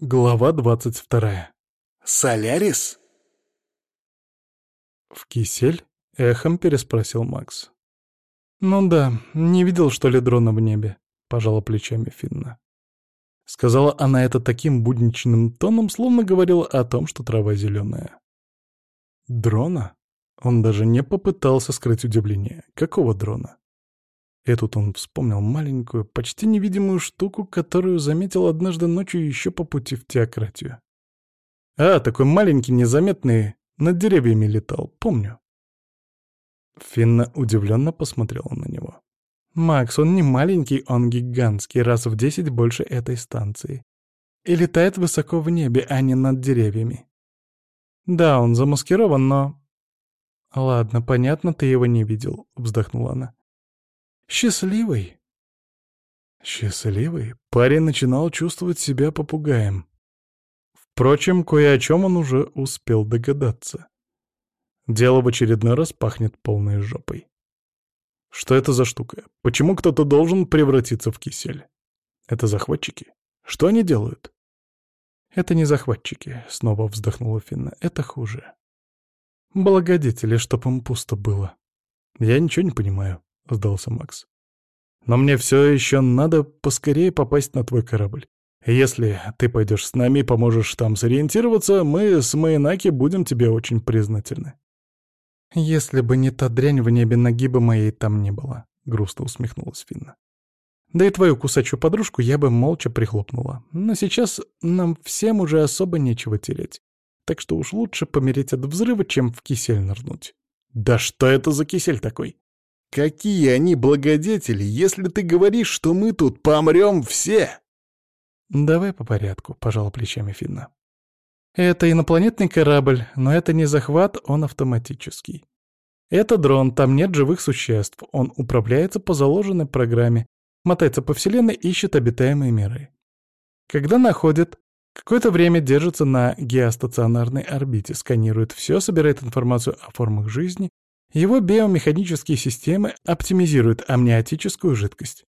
Глава двадцать вторая. «Солярис?» «В кисель?» — эхом переспросил Макс. «Ну да, не видел, что ли, дрона в небе?» — пожала плечами Финна. Сказала она это таким будничным тоном, словно говорила о том, что трава зеленая. «Дрона?» Он даже не попытался скрыть удивление. «Какого дрона?» И тут он вспомнил маленькую, почти невидимую штуку, которую заметил однажды ночью еще по пути в теократию. А, такой маленький, незаметный, над деревьями летал, помню. Финна удивленно посмотрела на него. «Макс, он не маленький, он гигантский, раз в десять больше этой станции. И летает высоко в небе, а не над деревьями. Да, он замаскирован, но...» «Ладно, понятно, ты его не видел», — вздохнула она. Счастливый. Счастливый? Парень начинал чувствовать себя попугаем. Впрочем, кое о чем он уже успел догадаться. Дело в очередной раз пахнет полной жопой. Что это за штука? Почему кто-то должен превратиться в кисель? Это захватчики? Что они делают? Это не захватчики, снова вздохнула Финна. Это хуже. Благодетели, чтоб им пусто было. Я ничего не понимаю. — сдался Макс. «Но мне все еще надо поскорее попасть на твой корабль. Если ты пойдешь с нами и поможешь там сориентироваться, мы с Майнаки будем тебе очень признательны». «Если бы не та дрянь в небе, ноги бы моей там не было», — грустно усмехнулась Финна. «Да и твою кусачую подружку я бы молча прихлопнула. Но сейчас нам всем уже особо нечего терять. Так что уж лучше помереть от взрыва, чем в кисель нырнуть». «Да что это за кисель такой?» Какие они благодетели, если ты говоришь, что мы тут помрем все? Давай по порядку, пожала плечами Финна. Это инопланетный корабль, но это не захват, он автоматический. Это дрон, там нет живых существ, он управляется по заложенной программе, мотается по вселенной, ищет обитаемые миры. Когда находит, какое-то время держится на геостационарной орбите, сканирует все, собирает информацию о формах жизни, его биомеханические системы оптимизируют амниотическую жидкость.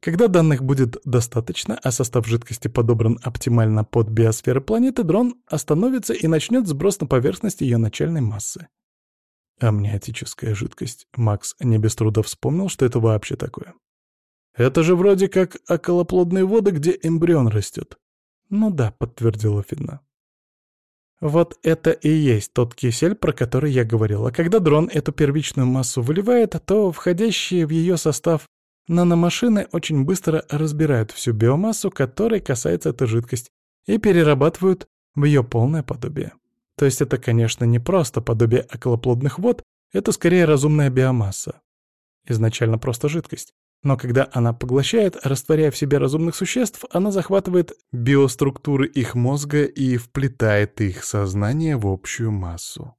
Когда данных будет достаточно, а состав жидкости подобран оптимально под биосферы планеты, дрон остановится и начнет сброс на поверхность ее начальной массы. Амниотическая жидкость. Макс не без труда вспомнил, что это вообще такое. Это же вроде как околоплодные воды, где эмбрион растет. Ну да, подтвердила Финна. Вот это и есть тот кисель, про который я говорил. А когда дрон эту первичную массу выливает, то входящие в ее состав наномашины очень быстро разбирают всю биомассу, которой касается эта жидкость, и перерабатывают в ее полное подобие. То есть это, конечно, не просто подобие околоплодных вод, это скорее разумная биомасса. Изначально просто жидкость. Но когда она поглощает, растворяя в себе разумных существ, она захватывает биоструктуры их мозга и вплетает их сознание в общую массу.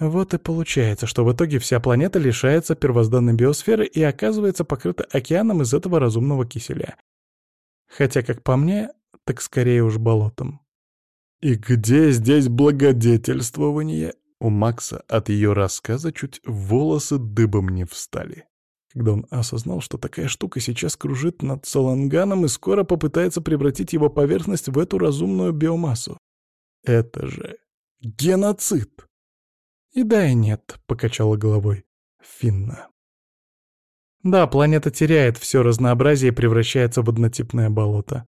Вот и получается, что в итоге вся планета лишается первозданной биосферы и оказывается покрыта океаном из этого разумного киселя. Хотя, как по мне, так скорее уж болотом. И где здесь благодетельствование? У Макса от ее рассказа чуть волосы дыбом не встали когда он осознал, что такая штука сейчас кружит над Саланганом и скоро попытается превратить его поверхность в эту разумную биомассу. Это же геноцид! И да, и нет, — покачала головой Финна. Да, планета теряет все разнообразие и превращается в однотипное болото.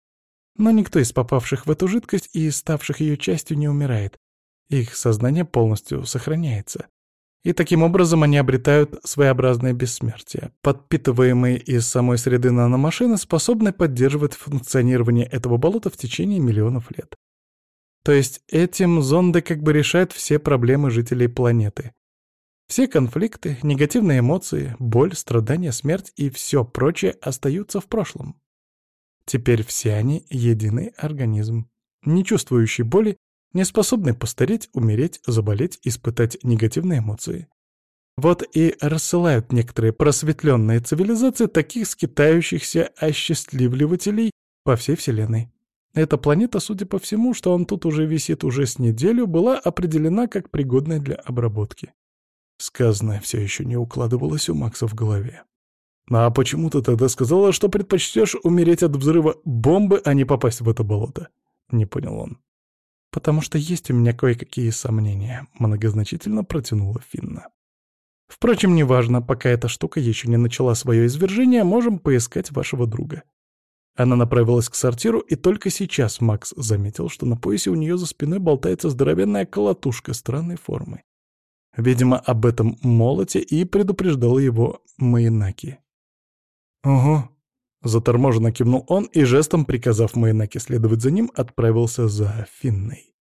Но никто из попавших в эту жидкость и ставших ее частью не умирает. Их сознание полностью сохраняется. И таким образом они обретают своеобразное бессмертие. Подпитываемые из самой среды наномашины способны поддерживать функционирование этого болота в течение миллионов лет. То есть этим зонды как бы решают все проблемы жителей планеты. Все конфликты, негативные эмоции, боль, страдания, смерть и все прочее остаются в прошлом. Теперь все они — единый организм, не чувствующий боли не способны постареть, умереть, заболеть, испытать негативные эмоции. Вот и рассылают некоторые просветленные цивилизации таких скитающихся осчастливливателей по всей Вселенной. Эта планета, судя по всему, что он тут уже висит уже с неделю, была определена как пригодная для обработки. Сказанное все еще не укладывалось у Макса в голове. «А почему ты тогда сказала, что предпочтешь умереть от взрыва бомбы, а не попасть в это болото?» — не понял он. «Потому что есть у меня кое-какие сомнения», — многозначительно протянула Финна. «Впрочем, неважно, пока эта штука еще не начала свое извержение, можем поискать вашего друга». Она направилась к сортиру, и только сейчас Макс заметил, что на поясе у нее за спиной болтается здоровенная колотушка странной формы. Видимо, об этом молоте и предупреждал его Майнаки. «Ого!» — заторможенно кивнул он и, жестом приказав Майнаки следовать за ним, отправился за Финной.